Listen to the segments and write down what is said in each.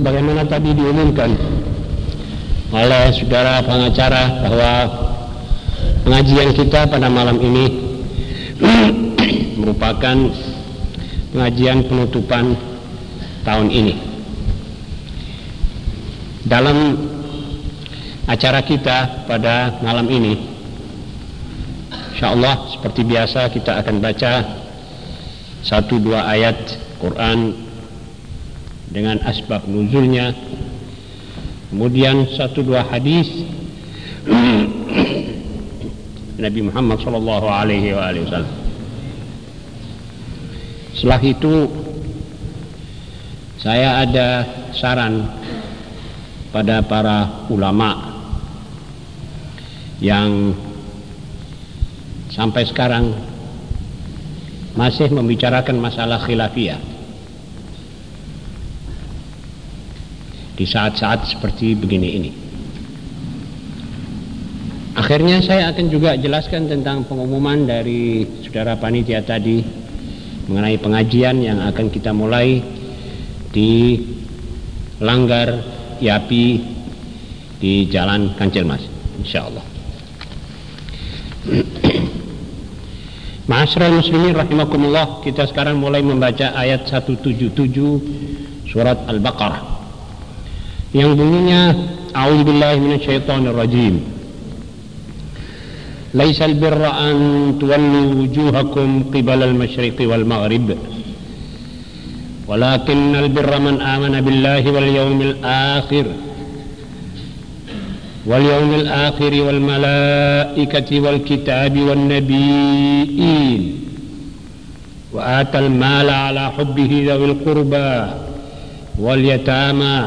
sebagaimana tadi diumumkan oleh saudara pengacara bahwa pengajian kita pada malam ini merupakan pengajian penutupan tahun ini. Dalam acara kita pada malam ini, insya Allah seperti biasa kita akan baca satu dua ayat Quran dengan asbab nuzulnya. Kemudian satu dua hadis. Nabi Muhammad sallallahu alaihi wasallam. Setelah itu saya ada saran pada para ulama yang sampai sekarang masih membicarakan masalah khilafiyah di saat-saat seperti begini ini. Akhirnya saya akan juga jelaskan tentang pengumuman dari saudara panitia tadi mengenai pengajian yang akan kita mulai di Langgar Yapi di Jalan Kancil Mas, insya Allah. Ma'asyiral muslimin rahimakumullah, kita sekarang mulai membaca ayat 177 surat Al-Baqarah yang bunyinya A'udzubillahi minasyaitonir rajim ليس البر أن تولوا وجوهكم قبل المشرق والمغرب ولكن البر من آمن بالله واليوم الآخر واليوم الآخر والملائكة والكتاب والنبيين وآتى المال على حبه ذوي القربى واليتامى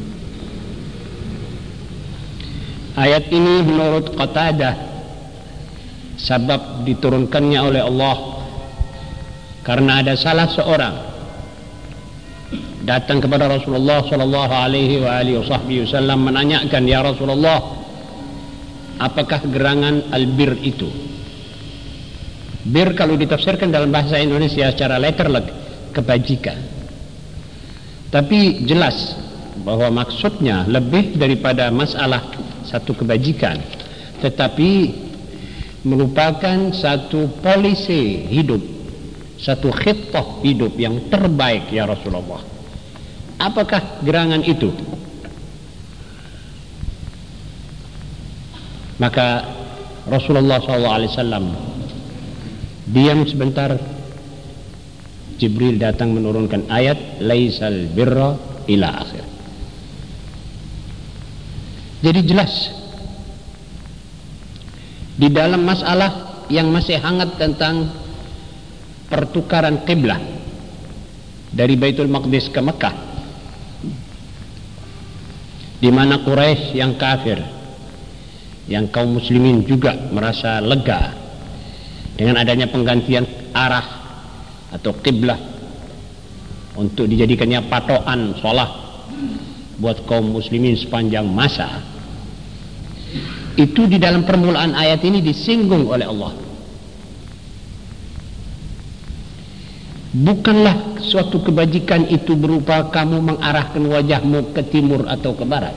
Ayat ini menurut Qatadah. Sebab diturunkannya oleh Allah. Karena ada salah seorang datang kepada Rasulullah sallallahu alaihi wa alihi wasallam menanyakan ya Rasulullah apakah gerangan albir itu? Bir kalau ditafsirkan dalam bahasa Indonesia secara letterlek kebajikan. Tapi jelas bahwa maksudnya lebih daripada masalah satu kebajikan tetapi merupakan satu polisi hidup satu khitah hidup yang terbaik ya Rasulullah. Apakah gerangan itu? Maka Rasulullah SAW diam sebentar. Jibril datang menurunkan ayat laisal birra ila akhir jadi jelas. Di dalam masalah yang masih hangat tentang pertukaran kiblat dari Baitul Maqdis ke Mekah di mana Quraisy yang kafir yang kaum muslimin juga merasa lega dengan adanya penggantian arah atau kiblat untuk dijadikannya patokan sholat buat kaum muslimin sepanjang masa itu di dalam permulaan ayat ini disinggung oleh Allah. Bukanlah suatu kebajikan itu berupa kamu mengarahkan wajahmu ke timur atau ke barat.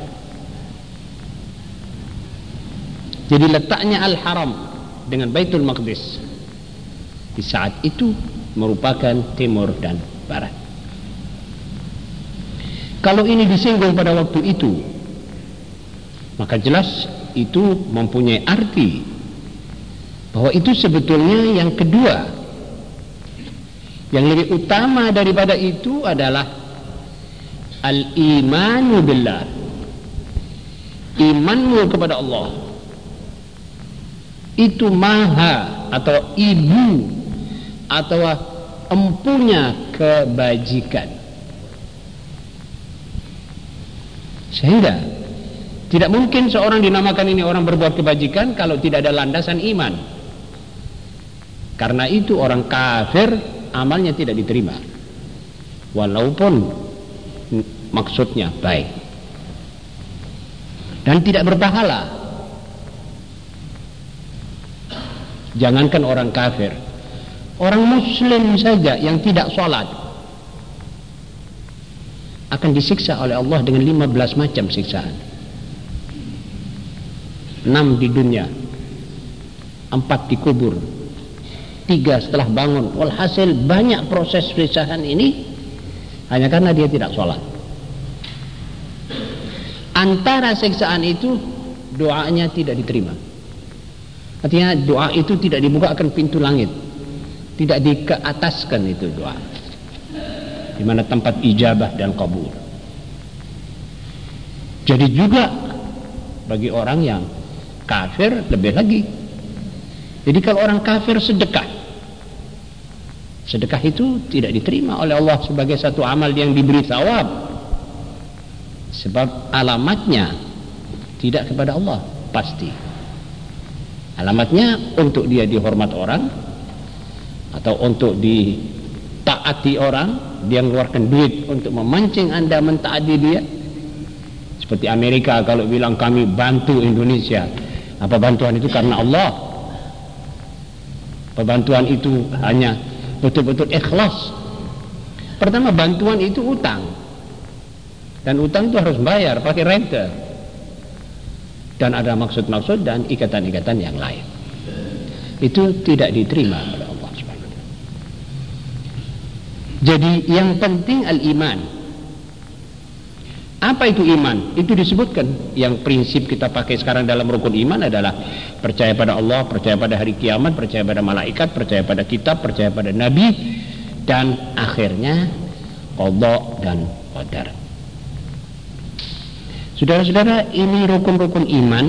Jadi letaknya Al-Haram dengan Baitul Maqdis di saat itu merupakan timur dan barat. Kalau ini disinggung pada waktu itu maka jelas itu mempunyai arti bahwa itu sebetulnya yang kedua. Yang lebih utama daripada itu adalah al-imanu billah. Imanmu kepada Allah. Itu maha atau ibu atau empunya kebajikan. Sehingga Tidak mungkin seorang dinamakan ini orang berbuat kebajikan kalau tidak ada landasan iman. Karena itu orang kafir amalnya tidak diterima. Walaupun maksudnya baik. Dan tidak berpahala. Jangankan orang kafir. Orang muslim saja yang tidak sholat. Akan disiksa oleh Allah dengan 15 macam siksaan enam di dunia empat dikubur tiga setelah bangun. Walhasil banyak proses perusahaan ini hanya karena dia tidak sholat. Antara siksaan itu doanya tidak diterima. Artinya doa itu tidak dibukakan pintu langit tidak dikeataskan itu doa. Di mana tempat ijabah dan kabur. Jadi juga bagi orang yang kafir lebih lagi. Jadi kalau orang kafir sedekah. Sedekah itu tidak diterima oleh Allah sebagai satu amal yang diberi thawab. Sebab alamatnya tidak kepada Allah pasti. Alamatnya untuk dia dihormat orang atau untuk ditaati orang dia mengeluarkan duit untuk memancing anda mentaati dia. Seperti Amerika kalau bilang kami bantu Indonesia apa bantuan itu karena Allah? Bantuan itu hanya betul-betul ikhlas. Pertama bantuan itu utang. Dan utang itu harus bayar pakai rente dan ada maksud-maksud dan ikatan-ikatan yang lain. Itu tidak diterima oleh Allah jadi yang penting al-iman apa itu iman? Itu disebutkan. Yang prinsip kita pakai sekarang dalam rukun iman adalah percaya pada Allah, percaya pada hari kiamat, percaya pada malaikat, percaya pada kitab, percaya pada nabi dan akhirnya qada dan qadar. Saudara-saudara, ini rukun-rukun iman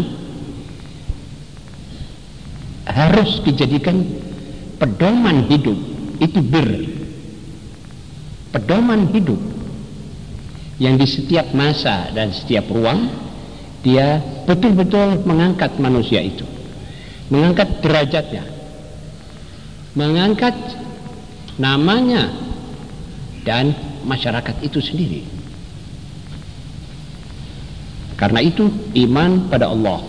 harus dijadikan pedoman hidup. Itu bir. Pedoman hidup yang di setiap masa dan setiap ruang dia betul-betul mengangkat manusia itu mengangkat derajatnya mengangkat namanya dan masyarakat itu sendiri. Karena itu iman pada Allah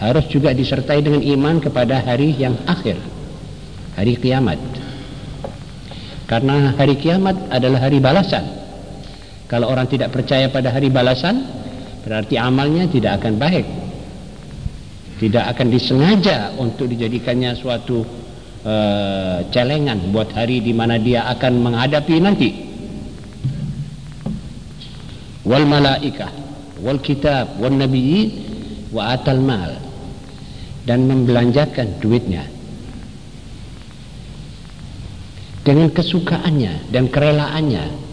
harus juga disertai dengan iman kepada hari yang akhir hari kiamat. Karena hari kiamat adalah hari balasan kalau orang tidak percaya pada hari balasan, berarti amalnya tidak akan baik. Tidak akan disengaja untuk dijadikannya suatu uh, celengan buat hari di mana dia akan menghadapi nanti. Wal malaikah, wal kitab, wal nabiyyin, wa atal mal dan membelanjakan duitnya dengan kesukaannya dan kerelaannya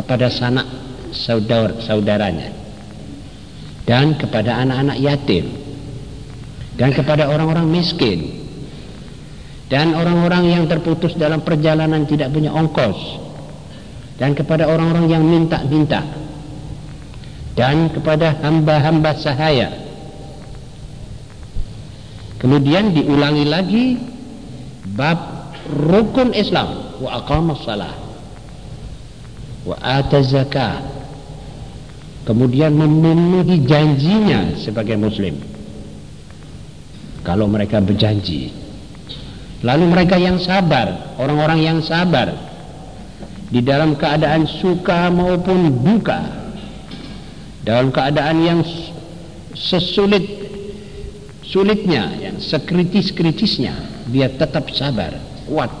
kepada sanak saudara saudaranya. Dan kepada anak-anak yatim. Dan kepada orang-orang miskin. Dan orang-orang yang terputus dalam perjalanan tidak punya ongkos. Dan kepada orang-orang yang minta-minta. Dan kepada hamba-hamba sahaya. Kemudian diulangi lagi bab rukun Islam. Wa aqamas salah wa ata zakat. Kemudian memenuhi janjinya sebagai muslim. Kalau mereka berjanji. Lalu mereka yang sabar orang-orang yang sabar. Di dalam keadaan suka maupun duka dalam keadaan yang sesulit sulitnya yang sekritis-kritisnya dia tetap sabar kuat.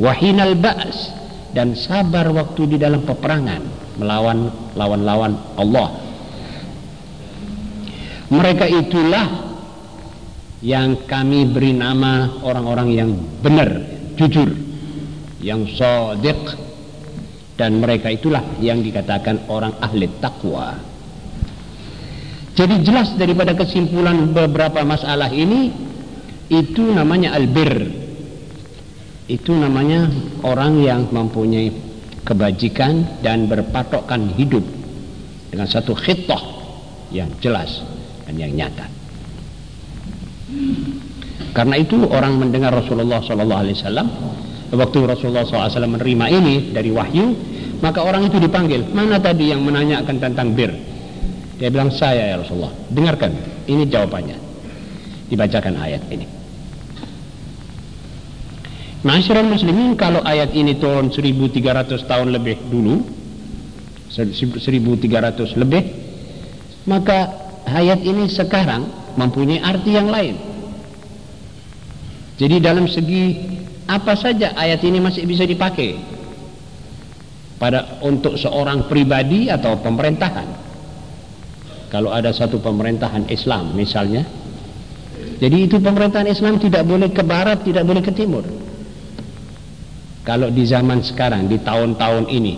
Wahinal ba's dan sabar waktu di dalam peperangan melawan lawan-lawan Allah. Mereka itulah yang kami beri nama orang-orang yang benar, jujur, yang sadiq dan mereka itulah yang dikatakan orang ahli takwa. Jadi jelas daripada kesimpulan beberapa masalah ini itu namanya albir itu namanya orang yang mempunyai kebajikan dan berpatokkan hidup dengan satu khitah yang jelas dan yang nyata. Karena itu orang mendengar Rasulullah Sallallahu Alaihi Wasallam waktu Rasulullah SAW menerima ini dari wahyu, maka orang itu dipanggil. Mana tadi yang menanyakan tentang bir? Dia bilang saya ya Rasulullah. Dengarkan, ini jawabannya. Dibacakan ayat ini. Masyarakat muslimin kalau ayat ini turun 1300 tahun lebih dulu 1300 lebih maka ayat ini sekarang mempunyai arti yang lain. Jadi dalam segi apa saja ayat ini masih bisa dipakai pada untuk seorang pribadi atau pemerintahan. Kalau ada satu pemerintahan Islam misalnya jadi itu pemerintahan Islam tidak boleh ke barat tidak boleh ke timur kalau di zaman sekarang di tahun-tahun ini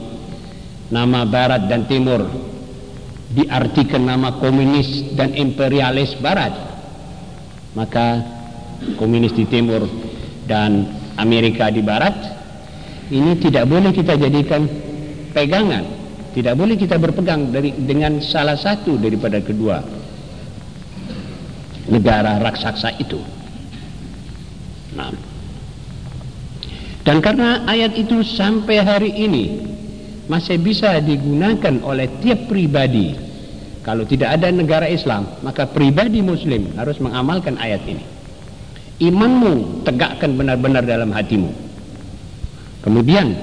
nama barat dan timur diartikan nama komunis dan imperialis barat maka komunis di timur dan Amerika di barat ini tidak boleh kita jadikan pegangan tidak boleh kita berpegang dari dengan salah satu daripada kedua negara raksasa itu. Nah dan karena ayat itu sampai hari ini masih bisa digunakan oleh tiap pribadi. Kalau tidak ada negara Islam, maka pribadi muslim harus mengamalkan ayat ini. Imanmu tegakkan benar-benar dalam hatimu. Kemudian,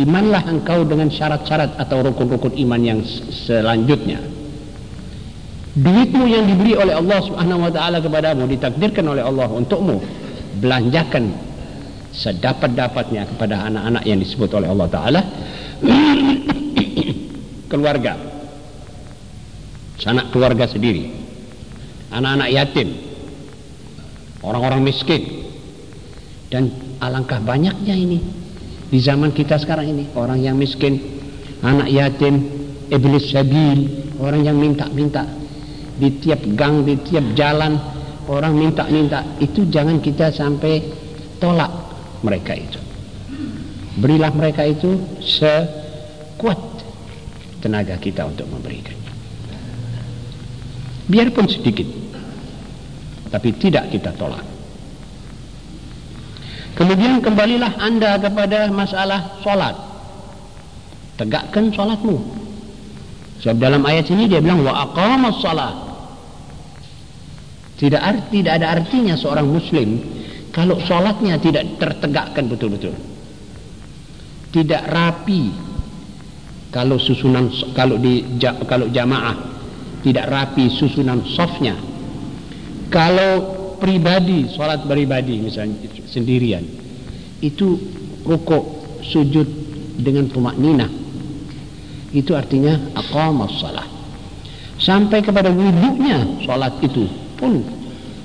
imanlah engkau dengan syarat-syarat atau rukun-rukun iman yang selanjutnya. Duitmu yang diberi oleh Allah Subhanahu wa taala kepadamu ditakdirkan oleh Allah untukmu. Belanjakan sedapat-dapatnya kepada anak-anak yang disebut oleh Allah Ta'ala. Keluarga. Sanak keluarga sendiri. Anak-anak yatim. Orang-orang miskin. Dan alangkah banyaknya ini. Di zaman kita sekarang ini orang yang miskin anak yatim iblis sabil orang yang minta-minta. Di tiap gang di tiap jalan orang minta-minta. Itu jangan kita sampai tolak mereka itu. Berilah mereka itu sekuat tenaga kita untuk memberikan. Biarpun sedikit tapi tidak kita tolak. Kemudian kembalilah anda kepada masalah solat. Tegakkan solatmu. Sebab dalam ayat ini dia bilang wa aqamas salat tidak arti tidak ada artinya seorang muslim kalau sholatnya tidak tertegakkan betul-betul. Tidak rapi. Kalau susunan kalau di kalau jamaah tidak rapi susunan softnya kalau pribadi sholat pribadi misalnya sendirian itu rukuk sujud dengan tumak itu artinya aqamas salat sampai kepada wudhunya sholat itu pun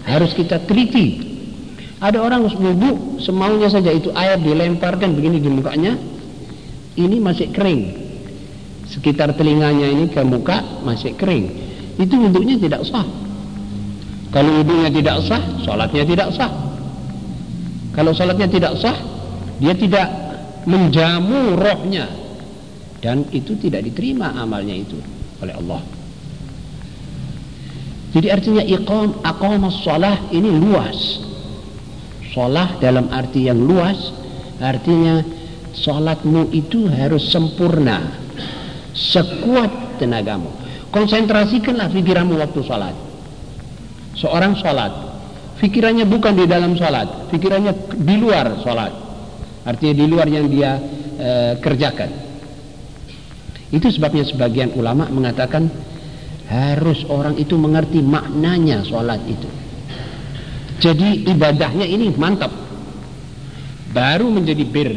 harus kita teliti ada orang wudhu semaunya saja itu air dilemparkan begini di mukanya. Ini masih kering. Sekitar telinganya ini ke muka masih kering. Itu wudhunya tidak sah. Kalau wudhunya tidak sah, sholatnya tidak sah. Kalau sholatnya tidak sah, dia tidak menjamu rohnya. Dan itu tidak diterima amalnya itu oleh Allah. Jadi artinya iqam, aqamas salah ini luas Sholat dalam arti yang luas artinya sholatmu itu harus sempurna sekuat tenagamu. Konsentrasikanlah pikiranmu waktu sholat. Seorang sholat pikirannya bukan di dalam sholat pikirannya di luar sholat. Artinya di luar yang dia e, kerjakan. Itu sebabnya sebagian ulama mengatakan harus orang itu mengerti maknanya sholat itu jadi ibadahnya ini mantap. Baru menjadi bir.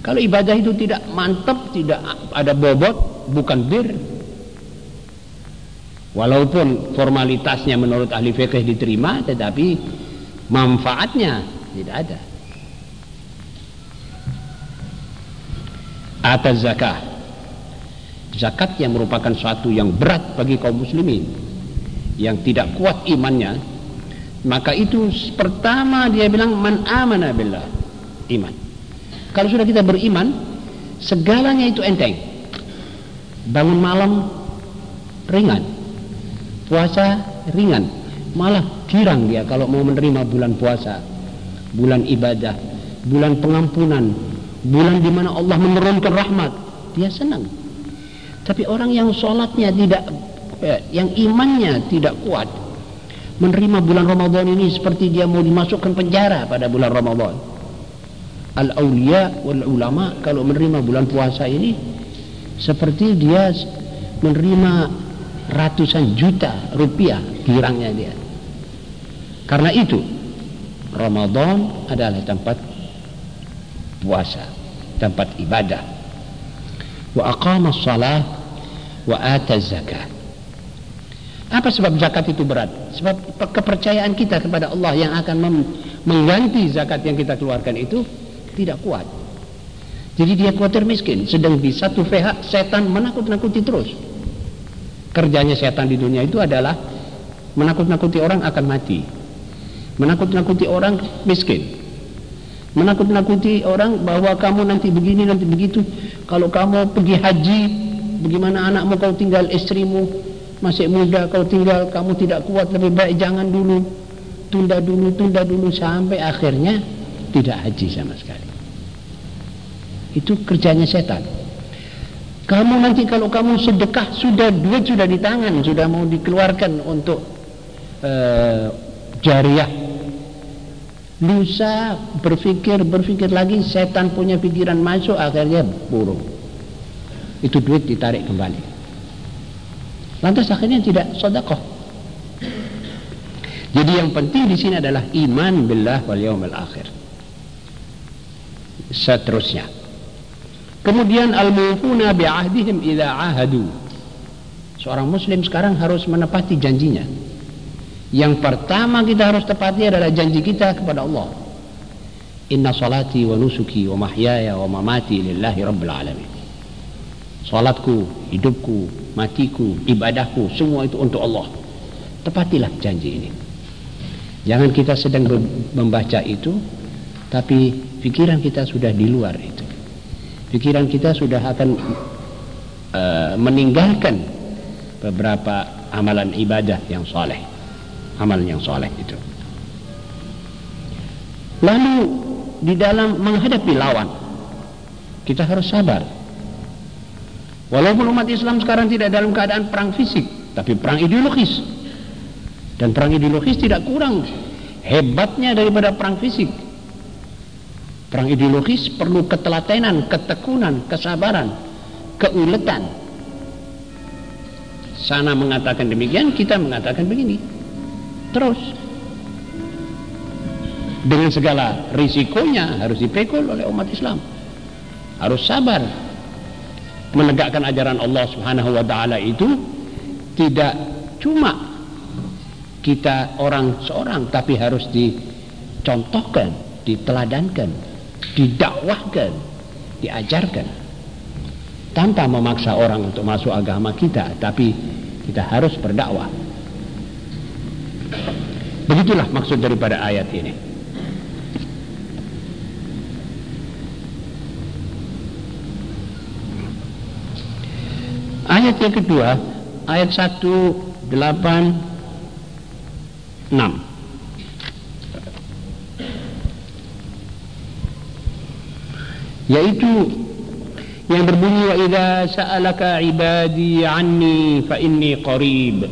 Kalau ibadah itu tidak mantap, tidak ada bobot, bukan bir. Walaupun formalitasnya menurut ahli fikih diterima, tetapi manfaatnya tidak ada. Atas zakat. Zakat yang merupakan suatu yang berat bagi kaum muslimin yang tidak kuat imannya maka itu pertama dia bilang man amana billah. Iman. Kalau sudah kita beriman segalanya itu enteng. Bangun malam ringan. Puasa ringan. Malah girang dia kalau mau menerima bulan puasa. Bulan ibadah bulan pengampunan bulan di mana Allah menurunkan rahmat. Dia senang. Tapi orang yang sholatnya tidak eh, yang imannya tidak kuat menerima bulan Ramadan ini seperti dia mau dimasukkan penjara pada bulan Ramadan. Al-awliya wal ulama kalau menerima bulan puasa ini seperti dia menerima ratusan juta rupiah girangnya dia. Karena itu Ramadan adalah tempat puasa tempat ibadah. Wa aqama salat wa ata zakat apa sebab zakat itu berat? Sebab kepercayaan kita kepada Allah yang akan mengganti zakat yang kita keluarkan itu tidak kuat. Jadi dia khawatir miskin. Sedang di satu pihak setan menakut-nakuti terus. Kerjanya setan di dunia itu adalah menakut-nakuti orang akan mati. Menakut-nakuti orang miskin. Menakut-nakuti orang bahwa kamu nanti begini, nanti begitu. Kalau kamu pergi haji, bagaimana anakmu kau tinggal istrimu masih muda kau tinggal kamu tidak kuat lebih baik jangan dulu tunda dulu tunda dulu sampai akhirnya tidak haji sama sekali. Itu kerjanya setan. Kamu nanti kalau kamu sedekah sudah duit sudah di tangan, sudah mau dikeluarkan untuk uh, jariah. Lusa berpikir berpikir lagi setan punya pikiran masuk akhirnya burung. Itu duit ditarik kembali. Lantas akhirnya tidak sodakoh. Jadi yang penting di sini adalah iman billah wal yaumil akhir seterusnya. Kemudian al-mufuna bi'ahdihim idza ahadu. Seorang muslim sekarang harus menepati janjinya. Yang pertama kita harus tepati adalah janji kita kepada Allah. Inna salati wa nusuki wa mahyaya wa mamati lillahi rabbil alamin. Salatku, hidupku, matiku, ibadahku, semua itu untuk Allah. Tepatilah janji ini. Jangan kita sedang membaca itu, tapi pikiran kita sudah di luar itu pikiran kita sudah akan uh, meninggalkan beberapa amalan ibadah yang soleh amalan yang soleh itu lalu di dalam menghadapi lawan kita harus sabar walaupun umat Islam sekarang tidak dalam keadaan perang fisik tapi perang ideologis dan perang ideologis tidak kurang hebatnya daripada perang fisik Perang ideologis perlu ketelatenan, ketekunan, kesabaran, keuletan. Sana mengatakan demikian, kita mengatakan begini. Terus. Dengan segala risikonya harus dipikul oleh umat Islam. Harus sabar. Menegakkan ajaran Allah Subhanahu wa taala itu tidak cuma kita orang seorang tapi harus dicontohkan, diteladankan didakwahkan, diajarkan tanpa memaksa orang untuk masuk agama kita, tapi kita harus berdakwah. Begitulah maksud daripada ayat ini. Ayat yang kedua, ayat 1, 8, 6. yaitu yang berbunyi wa idza sa'alaka ibadi anni fa inni qarib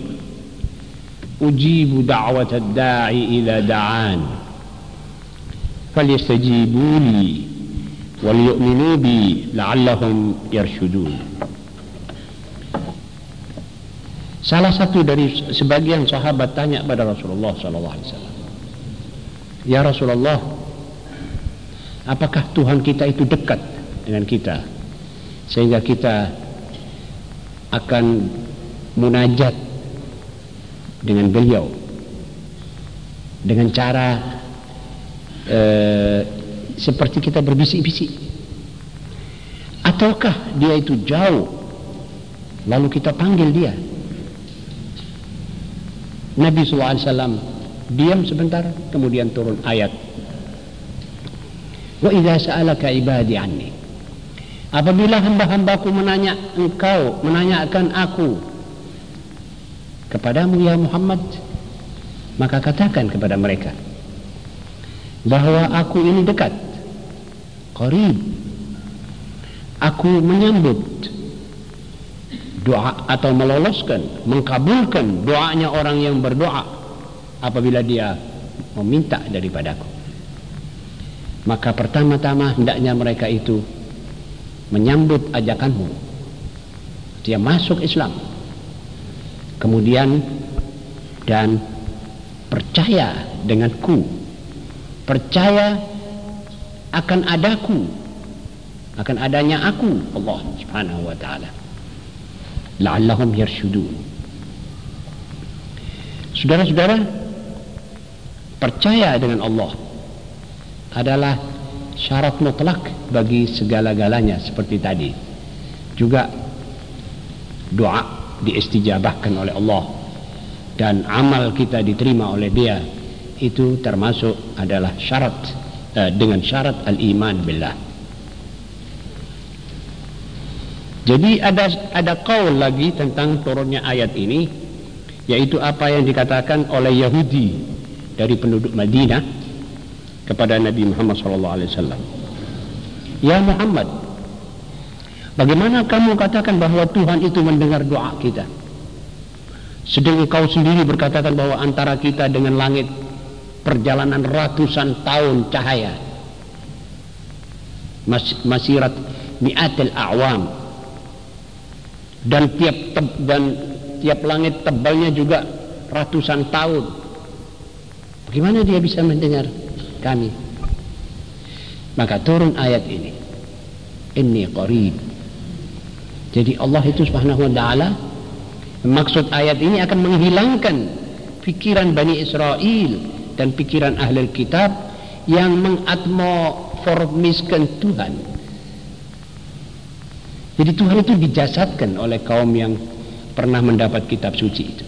ujibu da'wat ad-da'i idza da'an falyastajibu li وليؤمنوا بي لعلهم يرشدون Salah satu dari sebagian sahabat tanya pada Rasulullah sallallahu alaihi wasallam. Ya Rasulullah, apakah Tuhan kita itu dekat dengan kita sehingga kita akan munajat dengan beliau dengan cara eh, seperti kita berbisik-bisik ataukah dia itu jauh lalu kita panggil dia Nabi SAW diam sebentar kemudian turun ayat Wa idza sa'alaka ibadi anni. Apabila hamba-hambaku menanya engkau, menanyakan aku kepadamu ya Muhammad, maka katakan kepada mereka bahwa aku ini dekat, qarib. Aku menyambut doa atau meloloskan, mengkabulkan doanya orang yang berdoa apabila dia meminta daripadaku. Maka pertama-tama hendaknya mereka itu menyambut ajakanmu. Dia masuk Islam. Kemudian dan percaya denganku. Percaya akan adaku. Akan adanya aku Allah Subhanahu wa taala la'allahum yarshudun Saudara-saudara percaya dengan Allah adalah syarat mutlak bagi segala-galanya seperti tadi. Juga doa diistijabahkan oleh Allah dan amal kita diterima oleh dia itu termasuk adalah syarat uh, dengan syarat al-iman billah jadi ada ada kaul lagi tentang turunnya ayat ini yaitu apa yang dikatakan oleh Yahudi dari penduduk Madinah kepada Nabi Muhammad wasallam. Ya Muhammad, bagaimana kamu katakan bahwa Tuhan itu mendengar doa kita? Sedang kau sendiri berkatakan bahwa antara kita dengan langit perjalanan ratusan tahun cahaya. Mas, masirat mi'atil a'wam. Dan tiap teb, dan tiap langit tebalnya juga ratusan tahun. Bagaimana dia bisa mendengar? kami maka turun ayat ini inni qarib jadi Allah itu subhanahu wa ta'ala maksud ayat ini akan menghilangkan pikiran Bani Israel dan pikiran ahli kitab yang mengatmoformiskan Tuhan jadi Tuhan itu dijasadkan oleh kaum yang pernah mendapat kitab suci itu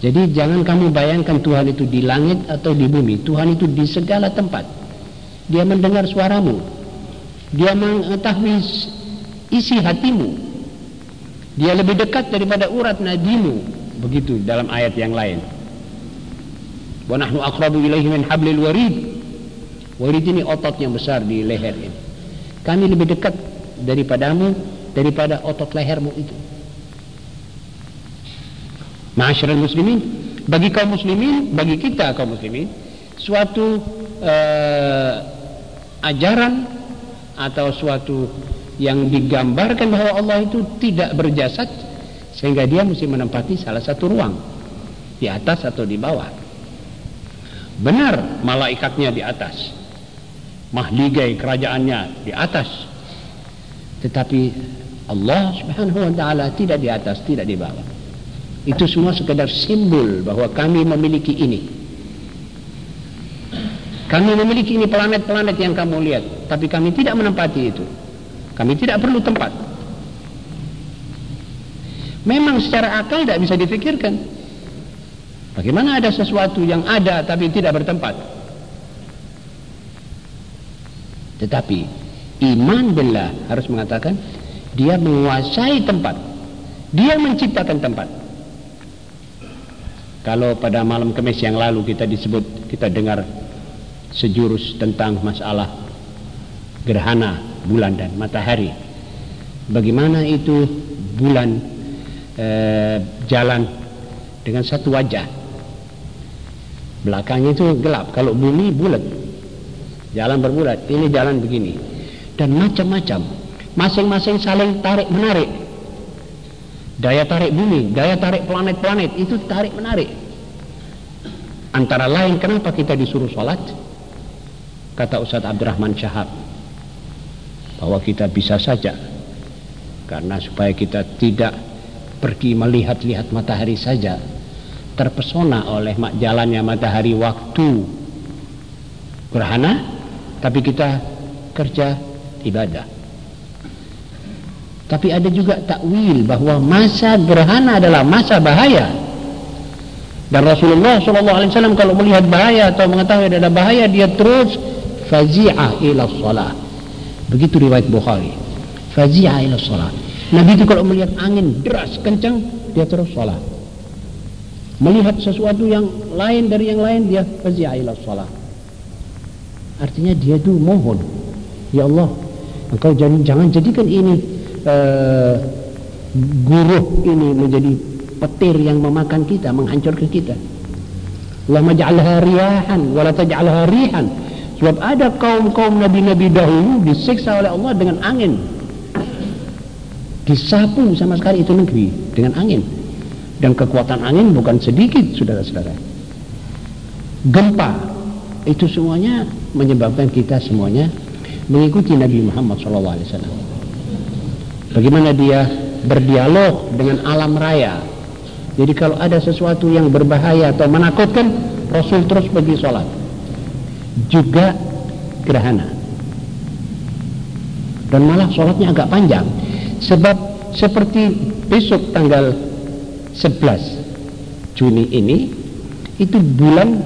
jadi jangan kamu bayangkan Tuhan itu di langit atau di bumi. Tuhan itu di segala tempat. Dia mendengar suaramu. Dia mengetahui isi hatimu. Dia lebih dekat daripada urat nadimu. Begitu dalam ayat yang lain. Wa nahnu aqrabu ilaihi min hablil warid. Warid ini otot yang besar di leher ini. Kami lebih dekat daripadamu daripada otot lehermu itu. Masyarakat muslimin bagi kaum muslimin bagi kita kaum muslimin suatu uh, ajaran atau suatu yang digambarkan bahwa Allah itu tidak berjasad sehingga dia mesti menempati salah satu ruang di atas atau di bawah benar malaikatnya di atas mahligai kerajaannya di atas tetapi Allah subhanahu wa ta'ala tidak di atas tidak di bawah itu semua sekedar simbol bahwa kami memiliki ini. Kami memiliki ini planet-planet yang kamu lihat, tapi kami tidak menempati itu. Kami tidak perlu tempat. Memang secara akal tidak bisa difikirkan. Bagaimana ada sesuatu yang ada tapi tidak bertempat? Tetapi iman billah harus mengatakan dia menguasai tempat. Dia menciptakan tempat. Kalau pada malam kemis yang lalu kita disebut kita dengar sejurus tentang masalah gerhana bulan dan matahari. Bagaimana itu bulan eh, jalan dengan satu wajah. Belakangnya itu gelap. Kalau bumi bulat. Jalan berbulat. Ini jalan begini. Dan macam-macam. Masing-masing saling tarik menarik daya tarik bumi, daya tarik planet-planet itu tarik menarik. Antara lain kenapa kita disuruh sholat? Kata Ustaz Abdurrahman Syahab bahwa kita bisa saja karena supaya kita tidak pergi melihat-lihat matahari saja terpesona oleh jalannya matahari waktu gerhana tapi kita kerja ibadah tapi ada juga takwil bahwa masa gerhana adalah masa bahaya. Dan Rasulullah SAW kalau melihat bahaya atau mengetahui ada bahaya dia terus fazi'ah ila salah. Begitu riwayat Bukhari. fazi'a ila sholat Nabi itu kalau melihat angin deras kencang dia terus sholat melihat sesuatu yang lain dari yang lain dia fazi'a ila sholat artinya dia itu mohon ya Allah engkau jangan, jangan jadikan ini uh, guruh ini menjadi petir yang memakan kita menghancurkan kita. Allah maj'alha riyahan wala taj'alha rihan. Sebab ada kaum-kaum nabi-nabi dahulu disiksa oleh Allah dengan angin. Disapu sama sekali itu negeri dengan angin. Dan kekuatan angin bukan sedikit saudara-saudara. Gempa itu semuanya menyebabkan kita semuanya mengikuti Nabi Muhammad SAW bagaimana dia berdialog dengan alam raya? Jadi kalau ada sesuatu yang berbahaya atau menakutkan Rasul terus pergi sholat. Juga gerhana. Dan malah sholatnya agak panjang. Sebab seperti besok tanggal 11 Juni ini itu bulan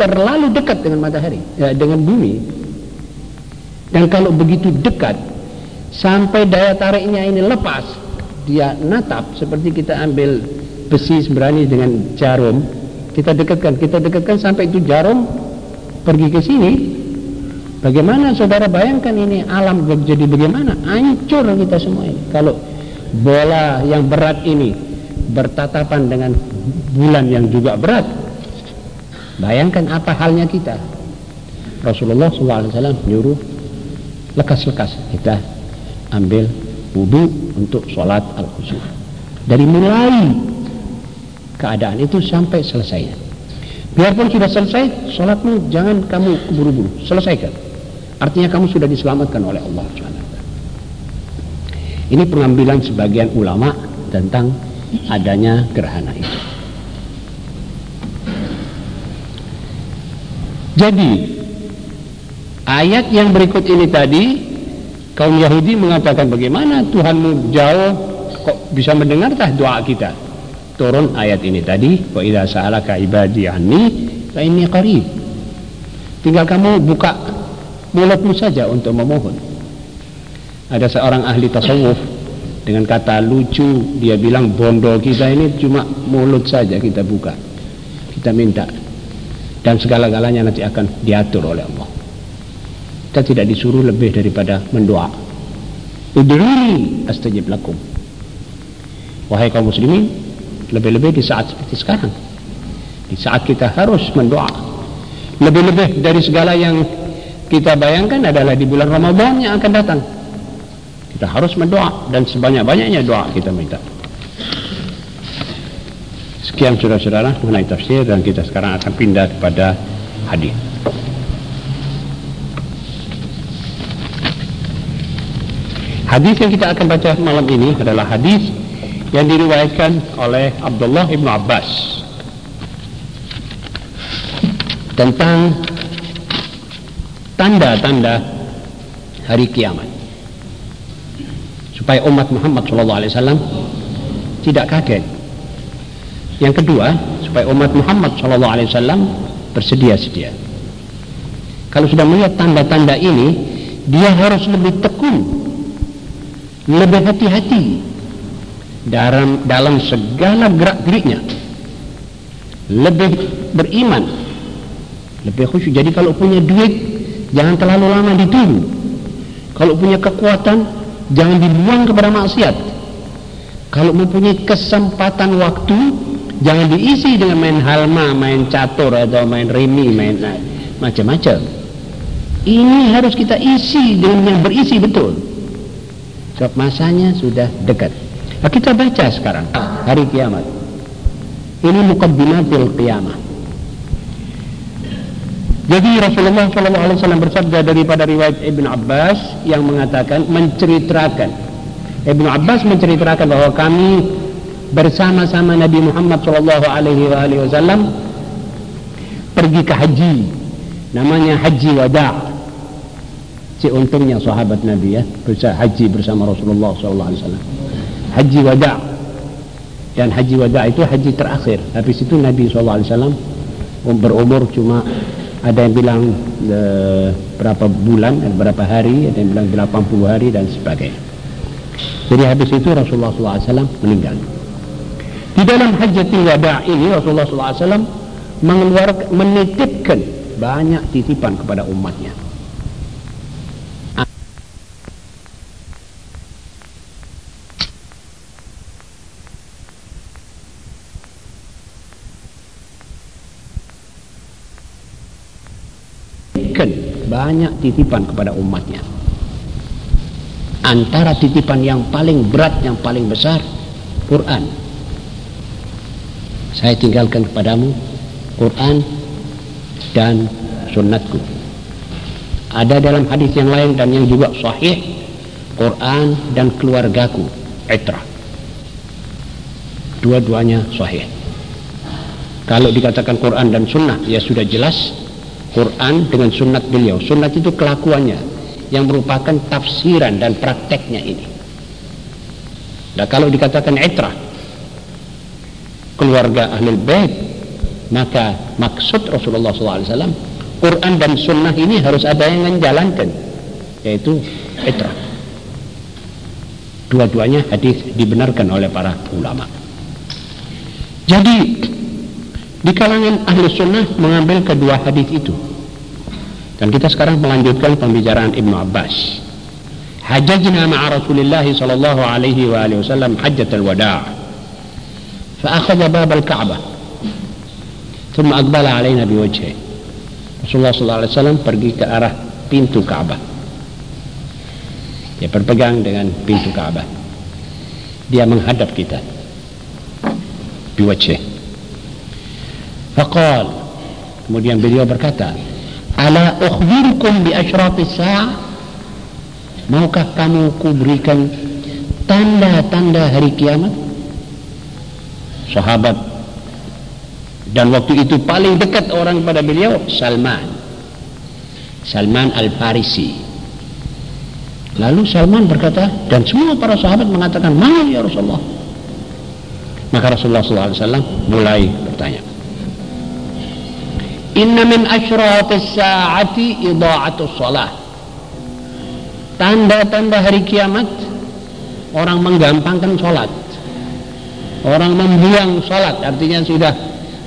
terlalu dekat dengan matahari ya, dengan bumi dan kalau begitu dekat sampai daya tariknya ini lepas dia natap seperti kita ambil besi sembrani dengan jarum. Kita dekatkan kita dekatkan sampai itu jarum pergi ke sini. Bagaimana saudara bayangkan ini alam jadi bagaimana? Hancur kita semua ini. Kalau bola yang berat ini bertatapan dengan bulan yang juga berat bayangkan apa halnya kita. Rasulullah SAW menyuruh lekas-lekas. Kita ambil wudhu untuk sholat al-khusyuk. Dari mulai keadaan itu sampai selesai. Biarpun sudah selesai, sholatmu jangan kamu buru-buru, selesaikan. Artinya kamu sudah diselamatkan oleh Allah Ini pengambilan sebagian ulama tentang adanya gerhana itu. Jadi ayat yang berikut ini tadi kaum Yahudi mengatakan bagaimana Tuhanmu jauh kok bisa mendengarkah doa kita? turun ayat ini tadi wa idza sa'alaka ibadi anni fa inni qarib. Tinggal kamu buka mulutmu saja untuk memohon. Ada seorang ahli tasawuf dengan kata lucu dia bilang bondo kita ini cuma mulut saja kita buka. Kita minta. Dan segala-galanya nanti akan diatur oleh Allah kita tidak disuruh lebih daripada mendoa. Udruni astajib lakum wahai kaum muslimin lebih-lebih di saat seperti sekarang. Di saat kita harus mendoa. Lebih-lebih dari segala yang kita bayangkan adalah di bulan Ramadan yang akan datang. Kita harus mendoa dan sebanyak-banyaknya doa kita minta. Sekian saudara-saudara mengenai tafsir dan kita sekarang akan pindah kepada hadis hadis yang kita akan baca malam ini adalah hadis yang diriwayatkan oleh Abdullah ibnu Abbas tentang tanda-tanda hari kiamat. Supaya umat Muhammad SAW tidak kaget. Yang kedua supaya umat Muhammad SAW bersedia-sedia. Kalau sudah melihat tanda-tanda ini dia harus lebih tekun lebih hati-hati dalam dalam segala gerak geriknya. Lebih beriman. Lebih khusyuk. Jadi kalau punya duit jangan terlalu lama ditunggu. Kalau punya kekuatan jangan dibuang kepada maksiat. Kalau mempunyai kesempatan waktu jangan diisi dengan main halma main catur atau main remi main macam-macam. Ini harus kita isi dengan yang berisi betul sebab masanya sudah dekat Nah, kita baca sekarang hari kiamat. Ini muqaddimatil qiyamah. Jadi Rasulullah SAW bersabda daripada riwayat Ibn Abbas yang mengatakan menceritakan Ibn Abbas menceritakan bahwa kami bersama-sama Nabi Muhammad SAW pergi ke haji namanya haji wada si untungnya sahabat Nabi ya bisa haji bersama Rasulullah SAW haji wada dan haji wada itu haji terakhir habis itu Nabi SAW berumur cuma ada yang bilang e, berapa bulan ada berapa hari ada yang bilang 80 hari dan sebagainya Jadi habis itu Rasulullah SAW meninggal. Di dalam hajatul wada ini Rasulullah SAW mengeluarkan, menitipkan banyak titipan kepada umatnya. Banyak titipan kepada umatnya. Antara titipan yang paling berat yang paling besar Quran. Saya tinggalkan kepadamu Quran dan sunnatku. Ada dalam hadis yang lain dan yang juga sahih Quran dan keluargaku etra dua-duanya sahih. Kalau dikatakan Quran dan sunnah ya sudah jelas Quran dengan sunnat beliau sunnat itu kelakuannya yang merupakan tafsiran dan prakteknya ini. Nah kalau dikatakan itrah keluarga ahli bait maka maksud Rasulullah SAW Quran dan Sunnah ini harus ada yang menjalankan yaitu itrah. Dua-duanya hadis dibenarkan oleh para ulama. Jadi di kalangan ahli sunnah mengambil kedua hadis itu. Dan kita sekarang melanjutkan pembicaraan Ibnu Abbas. Hajjajna ma'a rasulillahi sallallahu alaihi wa alihi wasallam hajjat al-wada'. Fa bab al-Ka'bah. Thumma aqbala alaina biwajhi. Rasulullah sallallahu alaihi wasallam pergi ke arah pintu Ka'bah. Dia berpegang dengan pintu Ka'bah. Dia menghadap kita. Biwajhi Faqal kemudian beliau berkata, Ala ukhbirukum bi asyrafis sa'ah Maukah kamu kuberikan tanda-tanda hari kiamat? Sahabat dan waktu itu paling dekat orang pada beliau Salman. Salman Al-Farisi. Lalu Salman berkata dan semua para sahabat mengatakan, "Mau ya Rasulullah." Maka Rasulullah SAW mulai bertanya. Inna min asyratis sa'ati idha'atus salah. Tanda-tanda hari kiamat orang menggampangkan salat. Orang membuang salat artinya sudah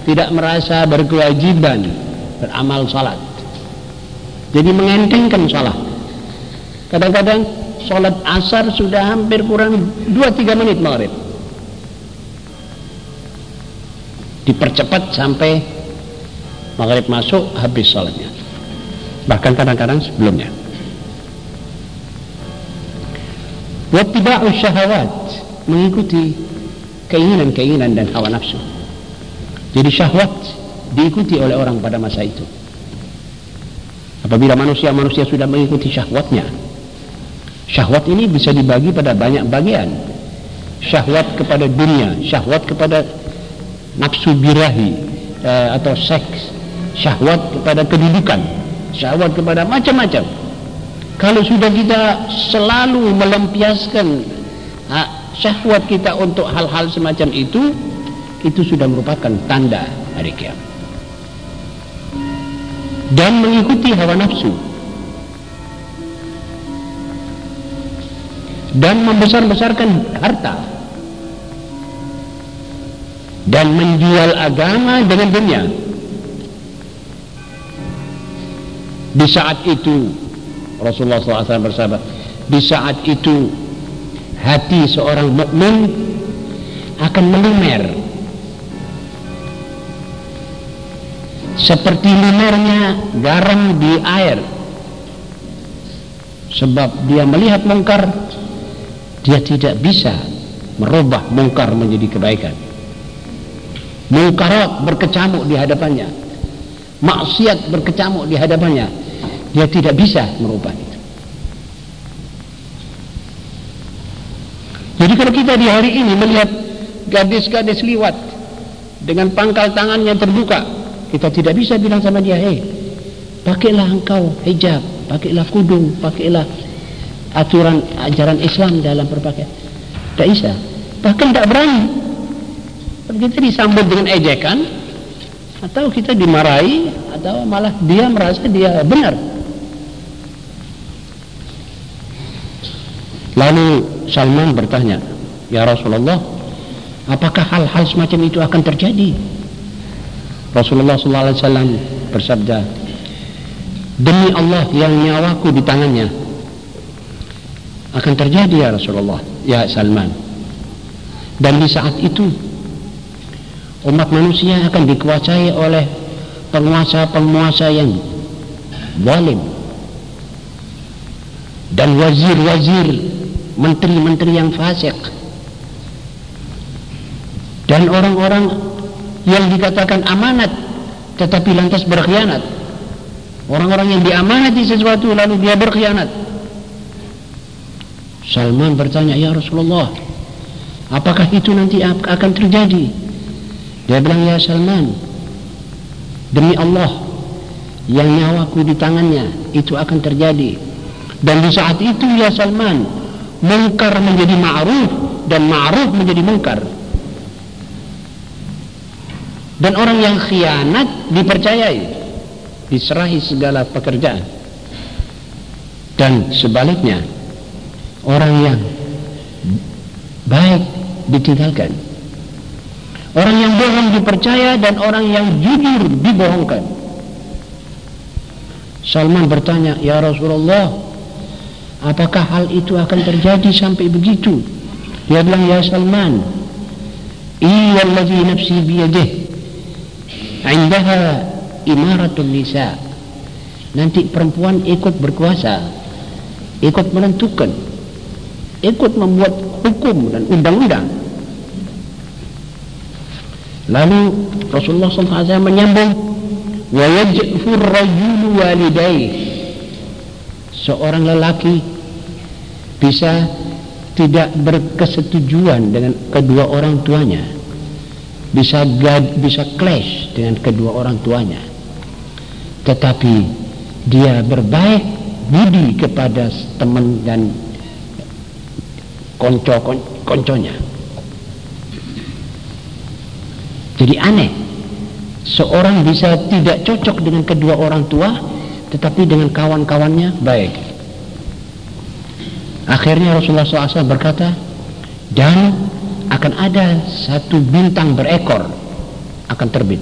tidak merasa berkewajiban beramal salat. Jadi mengentengkan salat. Kadang-kadang salat asar sudah hampir kurang 2-3 menit maghrib. Dipercepat sampai maghrib masuk habis sholatnya. Bahkan kadang-kadang sebelumnya. Wattiba'u syahawat mengikuti keinginan-keinginan dan hawa nafsu. Jadi syahwat diikuti oleh orang pada masa itu. Apabila manusia-manusia sudah mengikuti syahwatnya syahwat ini bisa dibagi pada banyak bagian. Syahwat kepada dunia syahwat kepada nafsu birahi eh, atau seks syahwat kepada kedudukan syahwat kepada macam-macam. Kalau sudah kita selalu melampiaskan syahwat kita untuk hal-hal semacam itu itu sudah merupakan tanda hari kiamat. Dan mengikuti hawa nafsu. Dan membesar-besarkan harta. Dan menjual agama dengan dunia Di saat itu Rasulullah SAW bersabda, di saat itu hati seorang mukmin akan melumer seperti lumernya garam di air. Sebab dia melihat mungkar dia tidak bisa merubah mungkar menjadi kebaikan. Mungkarat berkecamuk di hadapannya maksiat berkecamuk di hadapannya dia tidak bisa merubah itu. Jadi kalau kita di hari ini melihat gadis-gadis liwat dengan pangkal tangannya terbuka kita tidak bisa bilang sama dia hei pakailah engkau hijab pakailah kudung pakailah aturan ajaran Islam dalam berpakaian. Tak bisa. Bahkan tak berani. Kita disambut dengan ejekan atau kita dimarahi atau malah dia merasa dia benar lalu Salman bertanya, "Ya Rasulullah, apakah hal-hal semacam itu akan terjadi?" Rasulullah SAW bersabda, "Demi Allah yang nyawaku di tangannya, akan terjadi ya Rasulullah, ya Salman." Dan di saat itu umat manusia akan dikuasai oleh penguasa-penguasa yang zalim. Dan wazir-wazir menteri-menteri yang fasik. Dan orang-orang yang dikatakan amanat tetapi lantas berkhianat. Orang-orang yang diamanati sesuatu lalu dia berkhianat. Salman bertanya ya Rasulullah apakah itu nanti akan terjadi dia bilang ya Salman demi Allah yang nyawaku di tangannya itu akan terjadi. Dan di saat itu ya Salman mungkar menjadi ma'ruf dan ma'ruf menjadi mungkar. Dan orang yang khianat dipercayai diserahi segala pekerjaan. Dan sebaliknya orang yang baik ditinggalkan Orang yang bohong dipercaya dan orang yang jujur dibohongkan. Salman bertanya, "Ya Rasulullah, apakah hal itu akan terjadi sampai begitu?" Dia bilang, "Ya Salman, iya allazi nafsi biyadih, indaha imaratun nisa." Nanti perempuan ikut berkuasa, ikut menentukan, ikut membuat hukum dan undang-undang Lalu Rasulullah SAW menyambung wa yajfur rajulu seorang lelaki bisa tidak berkesetujuan dengan kedua orang tuanya bisa gad, bisa clash dengan kedua orang tuanya. Tetapi dia berbaik budi kepada teman dan konco konconya Jadi aneh. Seorang bisa tidak cocok dengan kedua orang tua, tetapi dengan kawan-kawannya baik. Akhirnya Rasulullah SAW berkata, dan akan ada satu bintang berekor akan terbit.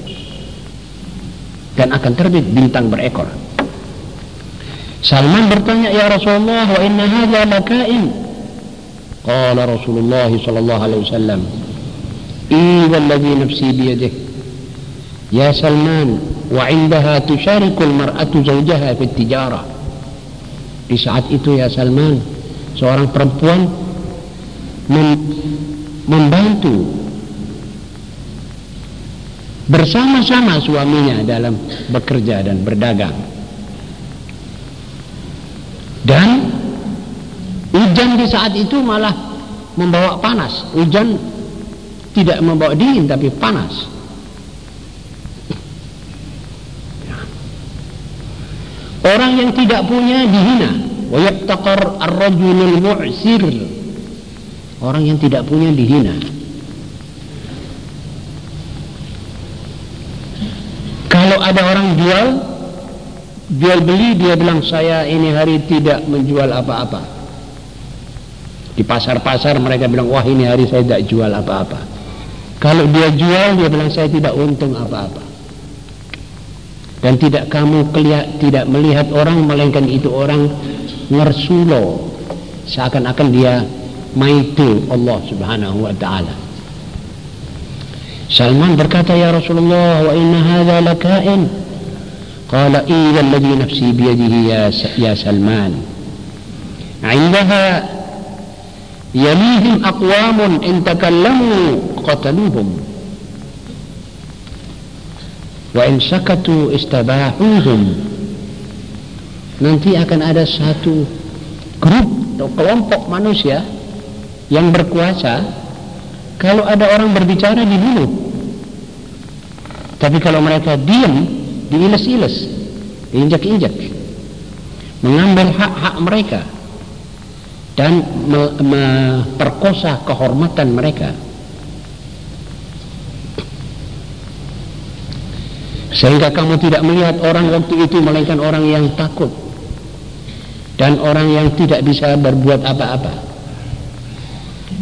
Dan akan terbit bintang berekor. Salman bertanya, Ya Rasulullah, wa inna hadha lakain. Qala Rasulullah sallallahu alaihi إي والذي نفسي بيده يا سلمان وعندها تشارك المرأة زوجها في التجارة di saat itu ya Salman seorang perempuan mem membantu bersama-sama suaminya dalam bekerja dan berdagang dan hujan di saat itu malah membawa panas hujan tidak membawa dingin tapi panas. Orang yang tidak punya dihina. Wa ar-rajulul orang yang tidak punya dihina. Kalau ada orang jual jual beli dia bilang saya ini hari tidak menjual apa-apa. Di pasar-pasar mereka bilang wah ini hari saya tidak jual apa-apa kalau dia jual, dia bilang saya tidak untung apa-apa. Dan tidak kamu kelihat, tidak melihat orang, melainkan itu orang ngersulo. Seakan-akan dia maitu Allah subhanahu wa ta'ala. Salman berkata, Ya Rasulullah, wa inna hadha lakain. Qala, iya alladhi nafsi biyadihi ya, ya Salman yalihim aqwamun in takallamu qataluhum wa in sakatu istabahuhum nanti akan ada satu grup atau kelompok manusia yang berkuasa. Kalau ada orang berbicara di mulut tapi kalau mereka diam diiles-iles diinjak-injak mengambil hak-hak mereka dan memperkosa kehormatan mereka sehingga kamu tidak melihat orang waktu itu melainkan orang yang takut dan orang yang tidak bisa berbuat apa-apa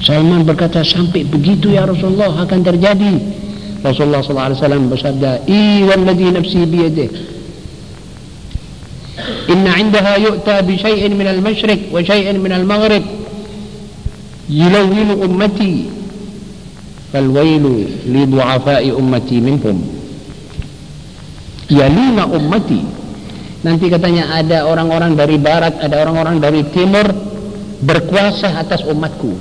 Salman berkata sampai begitu ya Rasulullah akan terjadi. Rasulullah SAW bersabda, "I walladhi nafsi biyadih." Syai'in min al-masyriq wa syai'in min al-maghrib yulawwinu ummati. Fal wailu li du'afa'i ummati minhum. Yaluna ummati. Nanti katanya ada orang-orang dari barat ada orang-orang dari timur berkuasa atas umatku.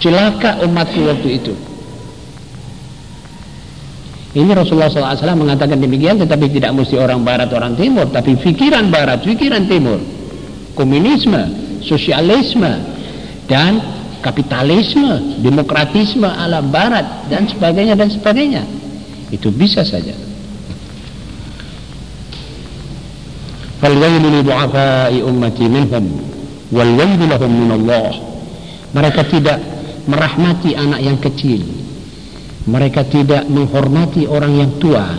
Celaka umatku waktu itu ini Rasulullah SAW mengatakan demikian tetapi tidak mesti orang barat orang timur tapi fikiran barat fikiran timur komunisme sosialisme dan kapitalisme demokratisme ala barat dan sebagainya dan sebagainya itu bisa saja فالويل لضعفاء أمتي منهم والويل لهم من الله mereka tidak merahmati anak yang kecil mereka tidak menghormati orang yang tua.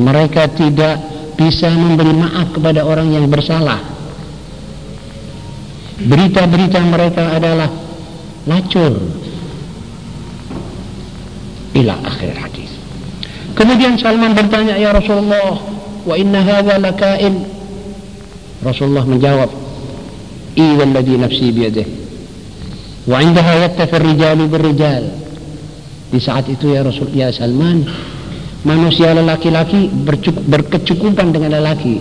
Mereka tidak bisa memberi maaf kepada orang yang bersalah. Berita-berita mereka adalah lacur. Ila akhir hadis. Kemudian Salman bertanya ya Rasulullah wa inna hadha lakain? Rasulullah menjawab Iwan walladhi nafsi biadih. wa indaha yaktafi rijalu birrijal di saat itu ya Rasul ya Salman manusia lelaki-laki berkecukupan dengan lelaki.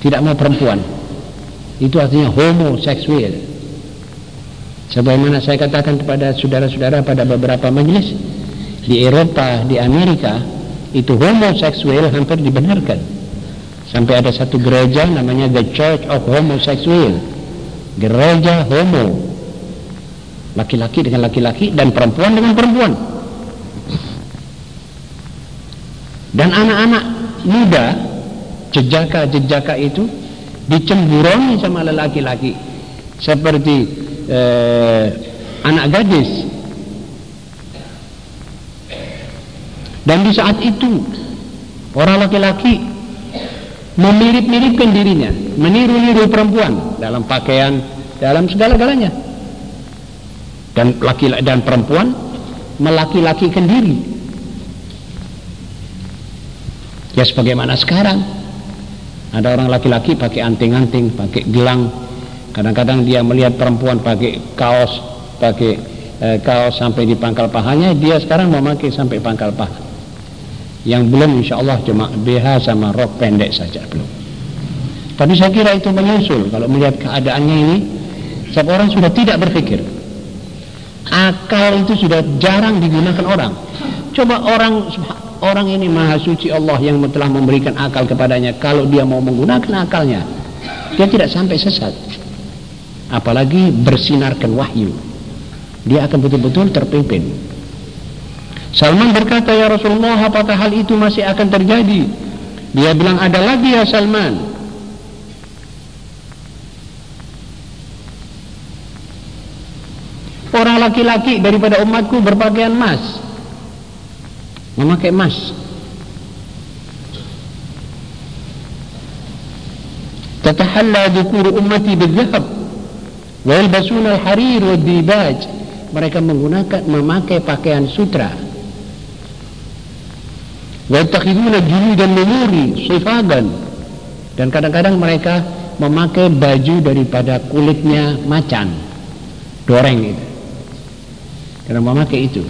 Tidak mau perempuan. Itu artinya homoseksual. Sebagaimana saya katakan kepada saudara-saudara pada beberapa majelis di Eropa di Amerika itu homoseksual hampir dibenarkan. Sampai ada satu gereja namanya The Church of Homosexual. Gereja homo laki-laki dengan laki-laki dan perempuan dengan perempuan. Dan anak-anak muda jejaka-jejaka itu dicemburoni sama lelaki-laki. Seperti eh, anak gadis. Dan di saat itu orang laki-laki memirip-miripkan dirinya meniru-niru perempuan dalam pakaian dalam segala-galanya dan laki dan perempuan melaki-lakikan diri. Ya sebagaimana sekarang. Ada orang laki-laki pakai anting-anting pakai gelang. Kadang-kadang dia melihat perempuan pakai kaos pakai eh, kaos sampai di pangkal pahanya dia sekarang memakai sampai pangkal paha. Yang belum insya Allah cuma BH sama rok pendek saja belum. Tapi saya kira itu menyusul. Kalau melihat keadaannya ini setiap orang sudah tidak berpikir akal itu sudah jarang digunakan orang. Coba orang orang ini maha suci Allah yang telah memberikan akal kepadanya. Kalau dia mau menggunakan akalnya dia tidak sampai sesat. Apalagi bersinarkan wahyu. Dia akan betul-betul terpimpin. Salman berkata ya Rasulullah apakah hal itu masih akan terjadi? Dia bilang ada lagi ya Salman laki-laki daripada umatku berpakaian emas. Memakai emas. Tatahalla dhukuru ummati bidzahab. Wa yalbasuna al-harir wa dibaj mereka menggunakan memakai pakaian sutra. Wa yattakhiduna juludan numuri sifagan dan kadang-kadang mereka memakai baju daripada kulitnya macan. Doreng itu karena memakai itu.